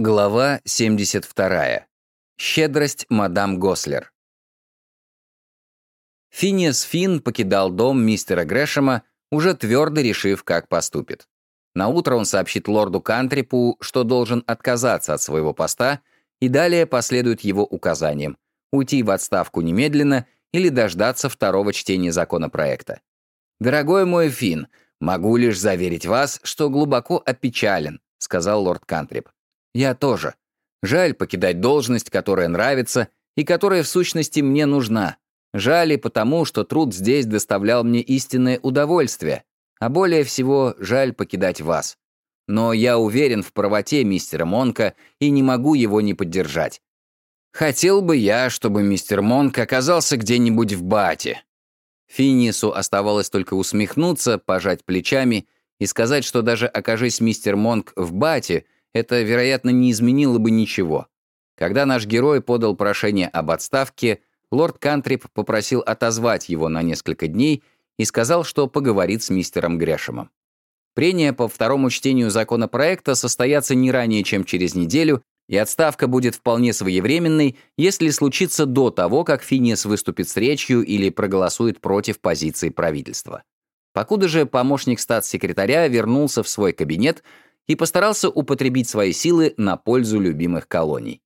Глава 72. Щедрость мадам Гослер. Финиас Финн покидал дом мистера Грэшема, уже твердо решив, как поступит. Наутро он сообщит лорду Кантрипу, что должен отказаться от своего поста, и далее последует его указаниям уйти в отставку немедленно или дождаться второго чтения законопроекта. «Дорогой мой Финн, могу лишь заверить вас, что глубоко опечален», сказал лорд Кантрип. Я тоже. Жаль покидать должность, которая нравится и которая в сущности мне нужна. Жаль и потому, что труд здесь доставлял мне истинное удовольствие, а более всего жаль покидать вас. Но я уверен в правоте мистера Монка и не могу его не поддержать. Хотел бы я, чтобы мистер Монк оказался где-нибудь в бате. Финису оставалось только усмехнуться, пожать плечами и сказать, что даже окажись мистер Монк в бате — это, вероятно, не изменило бы ничего. Когда наш герой подал прошение об отставке, лорд Кантрип попросил отозвать его на несколько дней и сказал, что поговорит с мистером Грешемом. Прения по второму чтению законопроекта состоятся не ранее, чем через неделю, и отставка будет вполне своевременной, если случится до того, как Финиас выступит с речью или проголосует против позиции правительства. Покуда же помощник статс-секретаря вернулся в свой кабинет, и постарался употребить свои силы на пользу любимых колоний.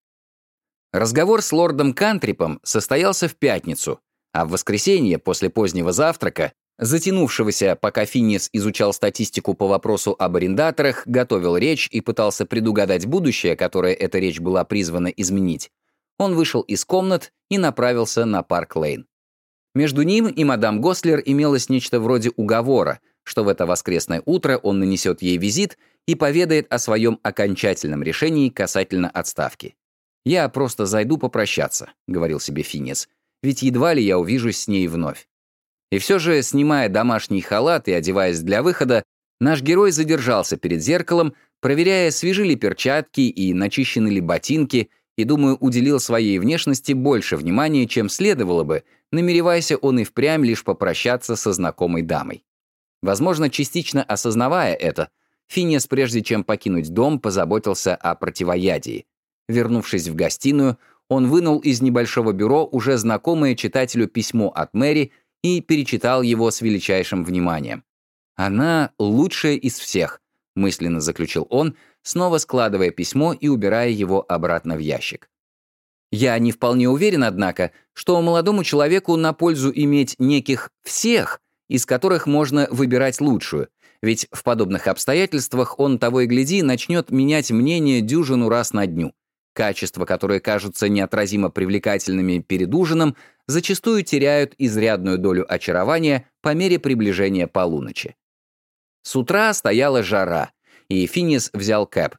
Разговор с лордом Кантрипом состоялся в пятницу, а в воскресенье после позднего завтрака, затянувшегося, пока Финиас изучал статистику по вопросу об арендаторах, готовил речь и пытался предугадать будущее, которое эта речь была призвана изменить, он вышел из комнат и направился на Парк-Лейн. Между ним и мадам Гослер имелось нечто вроде уговора, что в это воскресное утро он нанесет ей визит и поведает о своем окончательном решении касательно отставки. «Я просто зайду попрощаться», — говорил себе Финес, «ведь едва ли я увижусь с ней вновь». И все же, снимая домашний халат и одеваясь для выхода, наш герой задержался перед зеркалом, проверяя, свежи ли перчатки и начищены ли ботинки, и, думаю, уделил своей внешности больше внимания, чем следовало бы, намереваясь он и впрямь лишь попрощаться со знакомой дамой. Возможно, частично осознавая это, Финиас, прежде чем покинуть дом, позаботился о противоядии. Вернувшись в гостиную, он вынул из небольшого бюро уже знакомое читателю письмо от Мэри и перечитал его с величайшим вниманием. «Она лучшая из всех», — мысленно заключил он, снова складывая письмо и убирая его обратно в ящик. Я не вполне уверен, однако, что молодому человеку на пользу иметь неких «всех», из которых можно выбирать лучшую, ведь в подобных обстоятельствах он того и гляди начнет менять мнение дюжину раз на дню. Качества, которые кажутся неотразимо привлекательными перед ужином, зачастую теряют изрядную долю очарования по мере приближения полуночи. С утра стояла жара, и Финис взял кэп.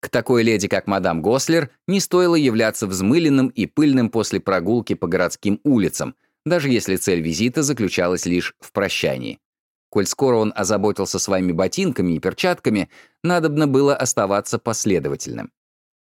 К такой леди, как мадам Гослер, не стоило являться взмыленным и пыльным после прогулки по городским улицам, даже если цель визита заключалась лишь в прощании. Коль скоро он озаботился своими ботинками и перчатками, надобно было оставаться последовательным.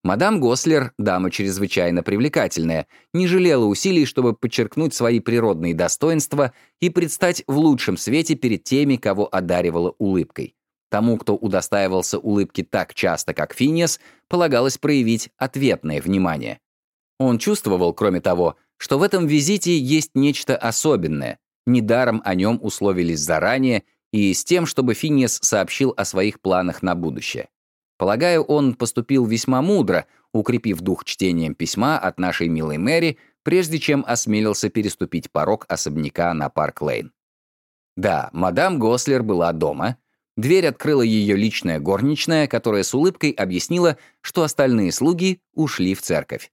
Мадам Гослер, дама чрезвычайно привлекательная, не жалела усилий, чтобы подчеркнуть свои природные достоинства и предстать в лучшем свете перед теми, кого одаривала улыбкой. Тому, кто удостаивался улыбки так часто, как Финиас, полагалось проявить ответное внимание. Он чувствовал, кроме того, что в этом визите есть нечто особенное, Недаром о нем условились заранее и с тем, чтобы Финиас сообщил о своих планах на будущее. Полагаю, он поступил весьма мудро, укрепив дух чтением письма от нашей милой Мэри, прежде чем осмелился переступить порог особняка на Парк-Лейн. Да, мадам Гослер была дома. Дверь открыла ее личная горничная, которая с улыбкой объяснила, что остальные слуги ушли в церковь.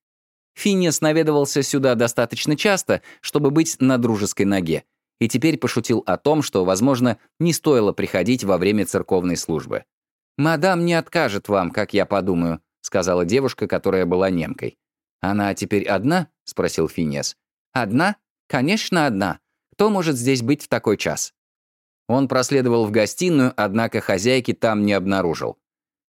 Финиас наведывался сюда достаточно часто, чтобы быть на дружеской ноге, и теперь пошутил о том, что, возможно, не стоило приходить во время церковной службы. «Мадам не откажет вам, как я подумаю», — сказала девушка, которая была немкой. «Она теперь одна?» — спросил Финес. «Одна? Конечно, одна. Кто может здесь быть в такой час?» Он проследовал в гостиную, однако хозяйки там не обнаружил.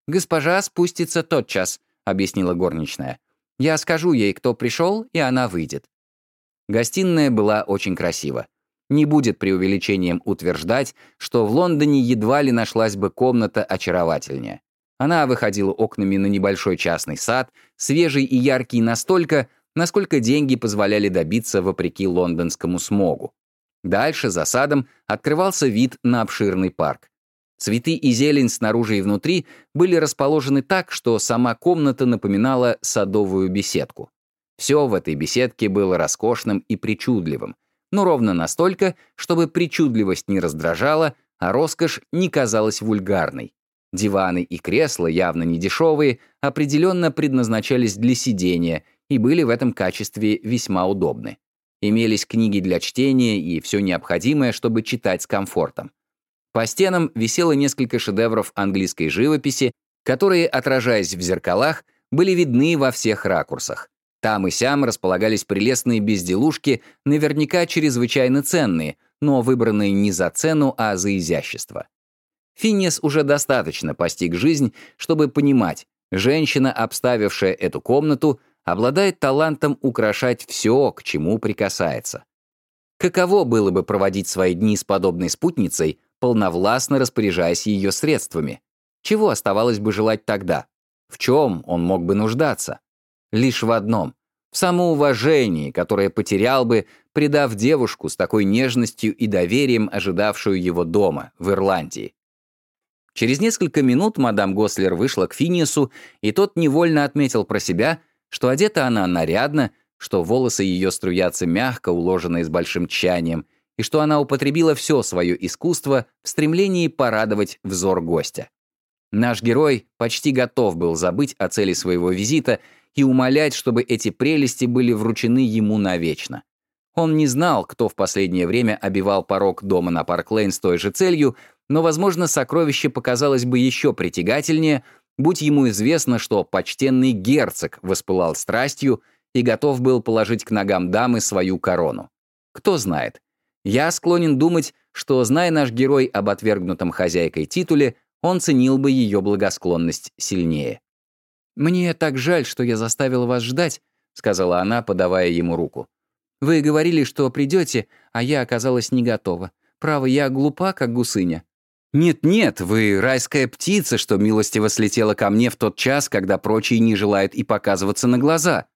«Госпожа спустится тотчас», — объяснила горничная. «Я скажу ей, кто пришел, и она выйдет». Гостиная была очень красива. Не будет преувеличением утверждать, что в Лондоне едва ли нашлась бы комната очаровательнее. Она выходила окнами на небольшой частный сад, свежий и яркий настолько, насколько деньги позволяли добиться вопреки лондонскому смогу. Дальше, за садом, открывался вид на обширный парк. Цветы и зелень снаружи и внутри были расположены так, что сама комната напоминала садовую беседку. Все в этой беседке было роскошным и причудливым, но ровно настолько, чтобы причудливость не раздражала, а роскошь не казалась вульгарной. Диваны и кресла, явно не дешевые, определенно предназначались для сидения и были в этом качестве весьма удобны. Имелись книги для чтения и все необходимое, чтобы читать с комфортом. По стенам висело несколько шедевров английской живописи, которые, отражаясь в зеркалах, были видны во всех ракурсах. Там и сям располагались прелестные безделушки, наверняка чрезвычайно ценные, но выбранные не за цену, а за изящество. Финнес уже достаточно постиг жизнь, чтобы понимать, женщина, обставившая эту комнату, обладает талантом украшать все, к чему прикасается. Каково было бы проводить свои дни с подобной спутницей, полновластно распоряжаясь ее средствами? Чего оставалось бы желать тогда? В чем он мог бы нуждаться? Лишь в одном — в самоуважении, которое потерял бы, предав девушку с такой нежностью и доверием, ожидавшую его дома, в Ирландии. Через несколько минут мадам Гослер вышла к Финиасу, и тот невольно отметил про себя — что одета она нарядно, что волосы ее струятся мягко, уложенные с большим тщанием, и что она употребила все свое искусство в стремлении порадовать взор гостя. Наш герой почти готов был забыть о цели своего визита и умолять, чтобы эти прелести были вручены ему навечно. Он не знал, кто в последнее время обивал порог дома на Парк-Лейн с той же целью, но, возможно, сокровище показалось бы еще притягательнее, будь ему известно, что почтенный герцог воспылал страстью и готов был положить к ногам дамы свою корону. Кто знает. Я склонен думать, что, зная наш герой об отвергнутом хозяйкой титуле, он ценил бы ее благосклонность сильнее. «Мне так жаль, что я заставила вас ждать», — сказала она, подавая ему руку. «Вы говорили, что придете, а я оказалась не готова. Право, я глупа, как гусыня». «Нет-нет, вы райская птица, что милостиво слетела ко мне в тот час, когда прочие не желают и показываться на глаза.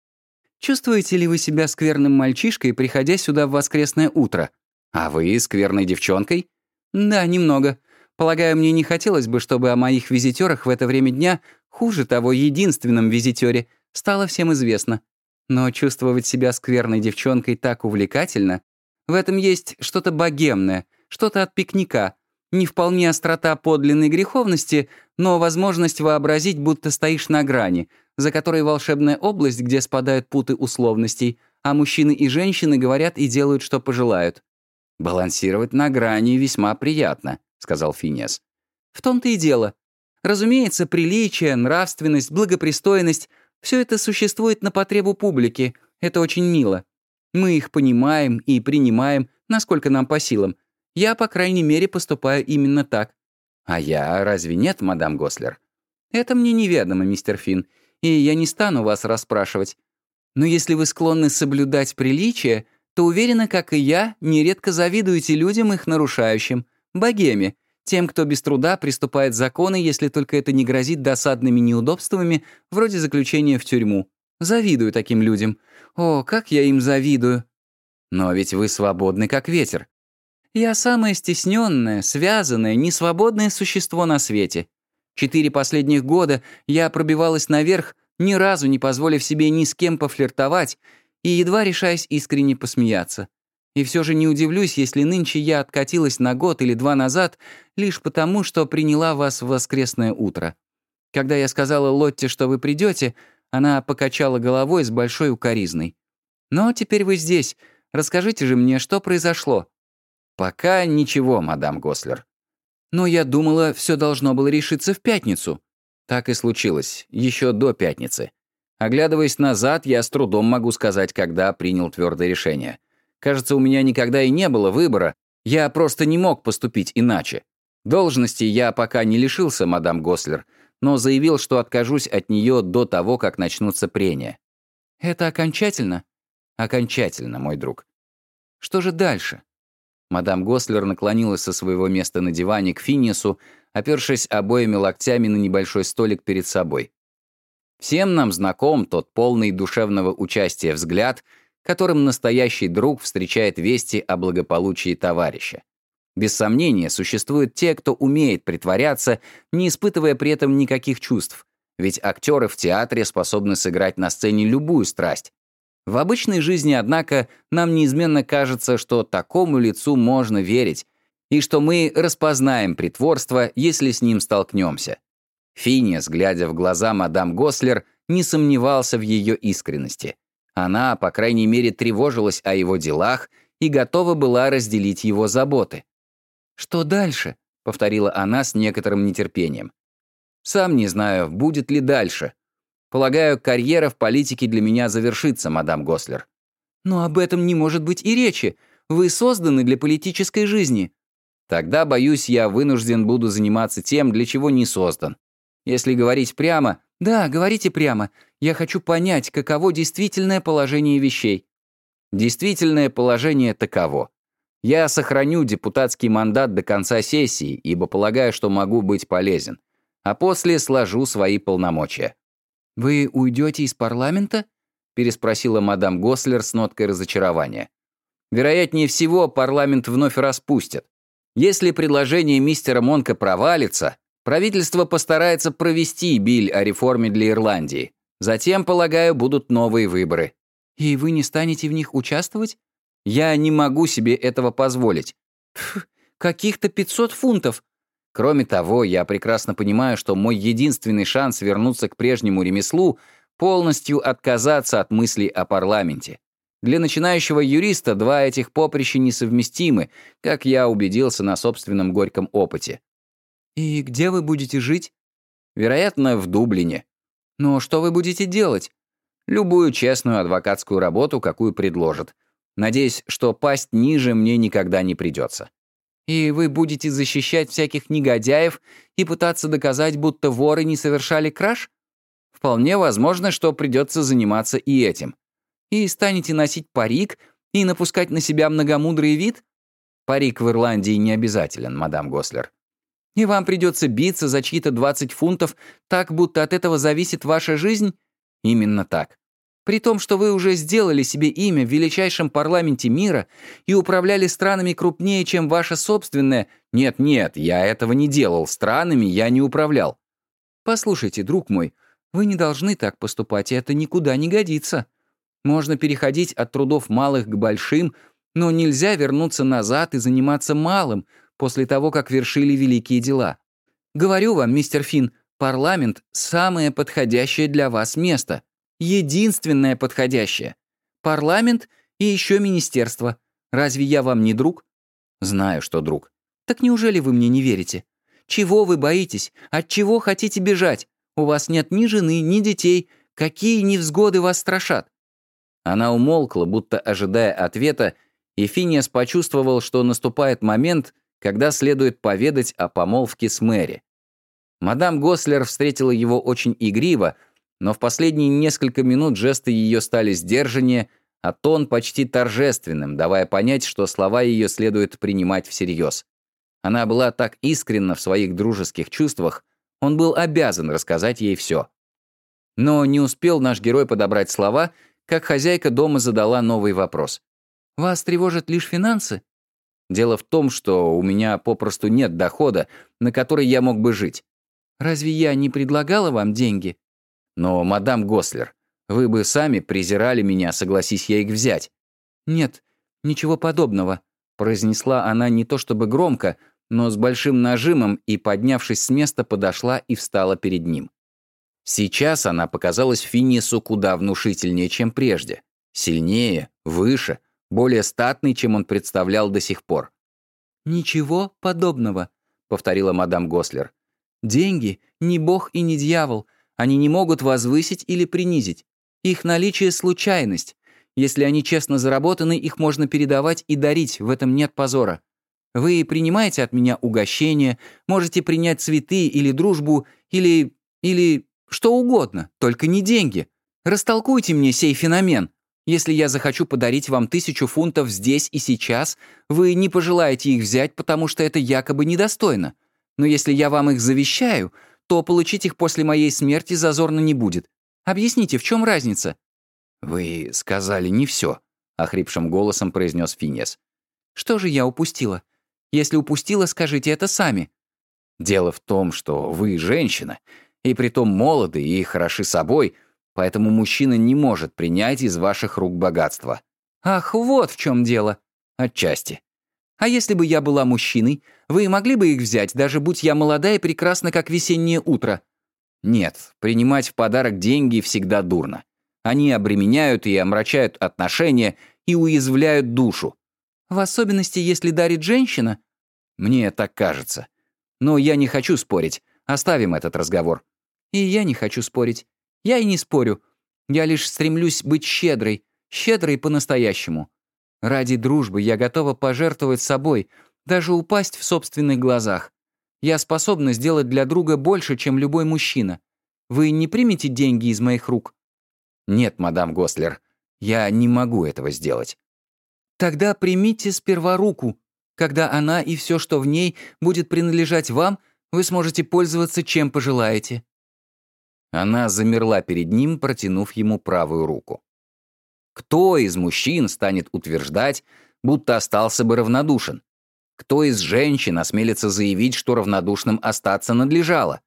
Чувствуете ли вы себя скверным мальчишкой, приходя сюда в воскресное утро? А вы скверной девчонкой? Да, немного. Полагаю, мне не хотелось бы, чтобы о моих визитерах в это время дня, хуже того, единственном визитере, стало всем известно. Но чувствовать себя скверной девчонкой так увлекательно. В этом есть что-то богемное, что-то от пикника — не вполне острота подлинной греховности, но возможность вообразить, будто стоишь на грани, за которой волшебная область, где спадают путы условностей, а мужчины и женщины говорят и делают, что пожелают. «Балансировать на грани весьма приятно», — сказал Финес. «В том-то и дело. Разумеется, приличие, нравственность, благопристойность — все это существует на потребу публики. Это очень мило. Мы их понимаем и принимаем, насколько нам по силам, я, по крайней мере, поступаю именно так. А я разве нет, мадам Гослер? Это мне неведомо, мистер Финн, и я не стану вас расспрашивать. Но если вы склонны соблюдать приличие, то уверена, как и я, нередко завидуете людям их нарушающим, богеме, тем, кто без труда приступает законы, если только это не грозит досадными неудобствами, вроде заключения в тюрьму. Завидую таким людям. О, как я им завидую. Но ведь вы свободны, как ветер. Я самое стесненное, связанное, несвободное существо на свете. Четыре последних года я пробивалась наверх, ни разу не позволив себе ни с кем пофлиртовать и едва решаясь искренне посмеяться. И все же не удивлюсь, если нынче я откатилась на год или два назад лишь потому, что приняла вас в воскресное утро. Когда я сказала Лотте, что вы придете, она покачала головой с большой укоризной. «Но теперь вы здесь. Расскажите же мне, что произошло?» «Пока ничего, мадам Гослер. Но я думала, все должно было решиться в пятницу». Так и случилось, еще до пятницы. Оглядываясь назад, я с трудом могу сказать, когда принял твердое решение. Кажется, у меня никогда и не было выбора, я просто не мог поступить иначе. Должности я пока не лишился, мадам Гослер, но заявил, что откажусь от нее до того, как начнутся прения. Это окончательно? Окончательно, мой друг. Что же дальше? Мадам Гослер наклонилась со своего места на диване к Финису, опершись обоими локтями на небольшой столик перед собой. Всем нам знаком тот полный душевного участия взгляд, которым настоящий друг встречает вести о благополучии товарища. Без сомнения, существуют те, кто умеет притворяться, не испытывая при этом никаких чувств, ведь актеры в театре способны сыграть на сцене любую страсть. В обычной жизни, однако, нам неизменно кажется, что такому лицу можно верить, и что мы распознаем притворство, если с ним столкнемся. Финиас, глядя в глаза мадам Гослер, не сомневался в ее искренности. Она, по крайней мере, тревожилась о его делах и готова была разделить его заботы. «Что дальше?» — повторила она с некоторым нетерпением. «Сам не знаю, будет ли дальше. Полагаю, карьера в политике для меня завершится, мадам Гослер». «Но об этом не может быть и речи. Вы созданы для политической жизни». «Тогда, боюсь, я вынужден буду заниматься тем, для чего не создан. Если говорить прямо, да, говорите прямо, я хочу понять, каково действительное положение вещей. Действительное положение таково. Я сохраню депутатский мандат до конца сессии, ибо полагаю, что могу быть полезен, а после сложу свои полномочия. «Вы уйдете из парламента?» переспросила мадам Гослер с ноткой разочарования. «Вероятнее всего, парламент вновь распустят. Если предложение мистера Монка провалится, Правительство постарается провести биль о реформе для Ирландии. Затем, полагаю, будут новые выборы. И вы не станете в них участвовать? Я не могу себе этого позволить. Каких-то 500 фунтов. Кроме того, я прекрасно понимаю, что мой единственный шанс вернуться к прежнему ремеслу — полностью отказаться от мыслей о парламенте. Для начинающего юриста два этих поприща несовместимы, как я убедился на собственном горьком опыте. «И где вы будете жить?» «Вероятно, в Дублине». «Но что вы будете делать?» «Любую честную адвокатскую работу, какую предложат. Надеюсь, что пасть ниже мне никогда не придется». «И вы будете защищать всяких негодяев и пытаться доказать, будто воры не совершали краж?» «Вполне возможно, что придется заниматься и этим. И станете носить парик и напускать на себя многомудрый вид?» «Парик в Ирландии не обязателен, мадам Гослер. И вам придется биться за чьи-то 20 фунтов, так, будто от этого зависит ваша жизнь? Именно так. При том, что вы уже сделали себе имя в величайшем парламенте мира и управляли странами крупнее, чем ваша собственная... Нет-нет, я этого не делал, странами я не управлял. Послушайте, друг мой, вы не должны так поступать, и это никуда не годится. Можно переходить от трудов малых к большим, но нельзя вернуться назад и заниматься малым, после того, как вершили великие дела. Говорю вам, мистер Финн, парламент — самое подходящее для вас место. Единственное подходящее. Парламент и еще министерство. Разве я вам не друг? Знаю, что друг. Так неужели вы мне не верите? Чего вы боитесь? От чего хотите бежать? У вас нет ни жены, ни детей. Какие невзгоды вас страшат?» Она умолкла, будто ожидая ответа, и Финиас почувствовал, что наступает момент, когда следует поведать о помолвке с Мэри. Мадам Гослер встретила его очень игриво, но в последние несколько минут жесты ее стали сдержаннее, а тон почти торжественным, давая понять, что слова ее следует принимать всерьез. Она была так искренна в своих дружеских чувствах, он был обязан рассказать ей все. Но не успел наш герой подобрать слова, как хозяйка дома задала новый вопрос. «Вас тревожат лишь финансы?» Дело в том, что у меня попросту нет дохода, на который я мог бы жить. Разве я не предлагала вам деньги? Но, мадам Гослер, вы бы сами презирали меня, согласись я их взять. Нет, ничего подобного, произнесла она не то чтобы громко, но с большим нажимом и, поднявшись с места, подошла и встала перед ним. Сейчас она показалась Финису куда внушительнее, чем прежде. Сильнее, выше, более статный, чем он представлял до сих пор. «Ничего подобного», — повторила мадам Гослер. «Деньги — не бог и не дьявол. Они не могут возвысить или принизить. Их наличие — случайность. Если они честно заработаны, их можно передавать и дарить, в этом нет позора. Вы принимаете от меня угощение, можете принять цветы или дружбу, или... или... что угодно, только не деньги. Растолкуйте мне сей феномен. Если я захочу подарить вам тысячу фунтов здесь и сейчас, вы не пожелаете их взять, потому что это якобы недостойно. Но если я вам их завещаю, то получить их после моей смерти зазорно не будет. Объясните, в чем разница?» «Вы сказали не все», — охрипшим голосом произнес Финес. «Что же я упустила? Если упустила, скажите это сами». «Дело в том, что вы женщина, и притом молоды и хороши собой, поэтому мужчина не может принять из ваших рук богатство». «Ах, вот в чем дело». «Отчасти. А если бы я была мужчиной, вы могли бы их взять, даже будь я молода и прекрасна, как весеннее утро?» «Нет, принимать в подарок деньги всегда дурно. Они обременяют и омрачают отношения и уязвляют душу. В особенности, если дарит женщина?» «Мне так кажется. Но я не хочу спорить. Оставим этот разговор». «И я не хочу спорить. Я и не спорю. Я лишь стремлюсь быть щедрой, щедрой по-настоящему. Ради дружбы я готова пожертвовать собой, даже упасть в собственных глазах. Я способна сделать для друга больше, чем любой мужчина. Вы не примете деньги из моих рук?» «Нет, мадам Гослер, я не могу этого сделать». «Тогда примите сперва руку. Когда она и все, что в ней, будет принадлежать вам, вы сможете пользоваться чем пожелаете». Она замерла перед ним, протянув ему правую руку. Кто из мужчин станет утверждать, будто остался бы равнодушен? Кто из женщин осмелится заявить, что равнодушным остаться надлежало?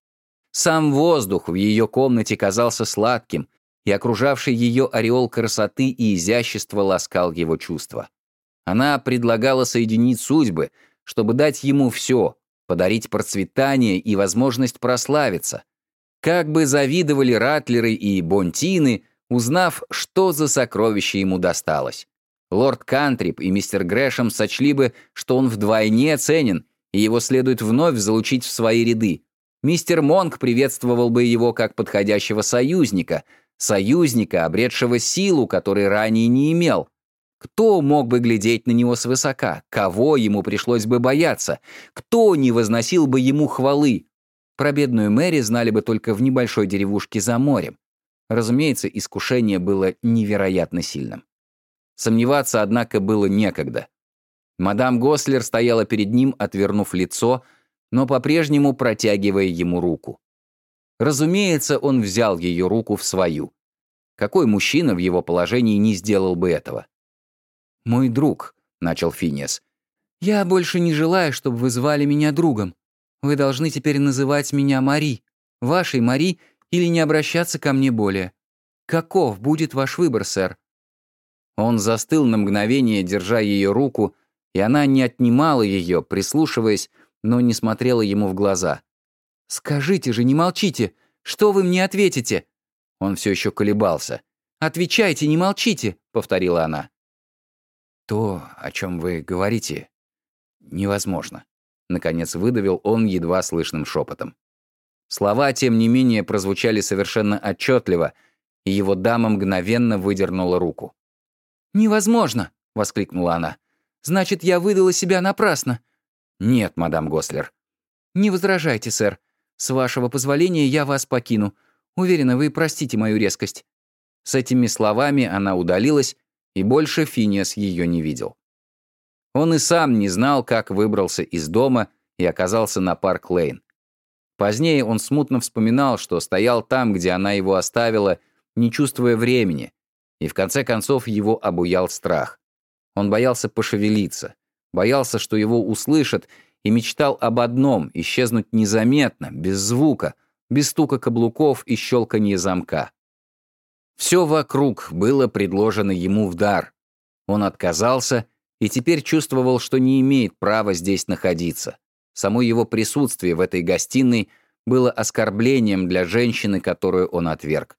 Сам воздух в ее комнате казался сладким, и окружавший ее ореол красоты и изящества ласкал его чувства. Она предлагала соединить судьбы, чтобы дать ему все, подарить процветание и возможность прославиться. Как бы завидовали Ратлеры и Бонтины, узнав, что за сокровище ему досталось. Лорд Кантрип и мистер Грэшем сочли бы, что он вдвойне ценен, и его следует вновь залучить в свои ряды. Мистер Монк приветствовал бы его как подходящего союзника, союзника, обретшего силу, которой ранее не имел. Кто мог бы глядеть на него свысока? Кого ему пришлось бы бояться? Кто не возносил бы ему хвалы? Про бедную Мэри знали бы только в небольшой деревушке за морем. Разумеется, искушение было невероятно сильным. Сомневаться, однако, было некогда. Мадам Гослер стояла перед ним, отвернув лицо, но по-прежнему протягивая ему руку. Разумеется, он взял ее руку в свою. Какой мужчина в его положении не сделал бы этого? «Мой друг», — начал Финиас, — «я больше не желаю, чтобы вы звали меня другом. Вы должны теперь называть меня Мари, вашей Мари, или не обращаться ко мне более. Каков будет ваш выбор, сэр?» Он застыл на мгновение, держа ее руку, и она не отнимала ее, прислушиваясь, но не смотрела ему в глаза. «Скажите же, не молчите! Что вы мне ответите?» Он все еще колебался. «Отвечайте, не молчите!» — повторила она. «То, о чем вы говорите, невозможно», — наконец выдавил он едва слышным шепотом. Слова, тем не менее, прозвучали совершенно отчетливо, и его дама мгновенно выдернула руку. «Невозможно!» — воскликнула она. «Значит, я выдала себя напрасно». «Нет, мадам Гослер». «Не возражайте, сэр. С вашего позволения я вас покину. Уверена, вы простите мою резкость». С этими словами она удалилась, и больше Финиас ее не видел. Он и сам не знал, как выбрался из дома и оказался на Парк-Лейн. Позднее он смутно вспоминал, что стоял там, где она его оставила, не чувствуя времени, и в конце концов его обуял страх. Он боялся пошевелиться, боялся, что его услышат, и мечтал об одном — исчезнуть незаметно, без звука, без стука каблуков и щелканья замка. Все вокруг было предложено ему в дар. Он отказался и теперь чувствовал, что не имеет права здесь находиться. Само его присутствие в этой гостиной было оскорблением для женщины, которую он отверг.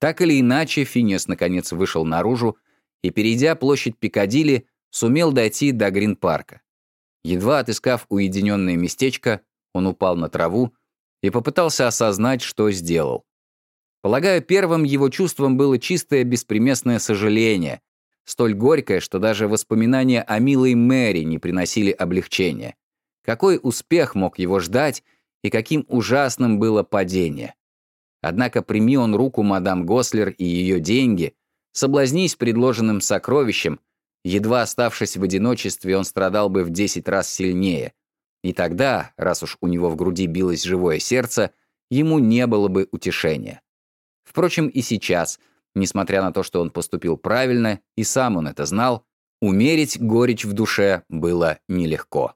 Так или иначе, Финиас наконец вышел наружу и, перейдя площадь Пикадилли, сумел дойти до Грин-парка. Едва отыскав уединенное местечко, он упал на траву и попытался осознать, что сделал. Полагаю, первым его чувством было чистое беспримесное сожаление, столь горькое, что даже воспоминания о милой Мэри не приносили облегчения. Какой успех мог его ждать и каким ужасным было падение. Однако прими он руку мадам Гослер и ее деньги, Соблазнись предложенным сокровищем, едва оставшись в одиночестве, он страдал бы в десять раз сильнее. И тогда, раз уж у него в груди билось живое сердце, ему не было бы утешения. Впрочем, и сейчас, несмотря на то, что он поступил правильно, и сам он это знал, умерить горечь в душе было нелегко.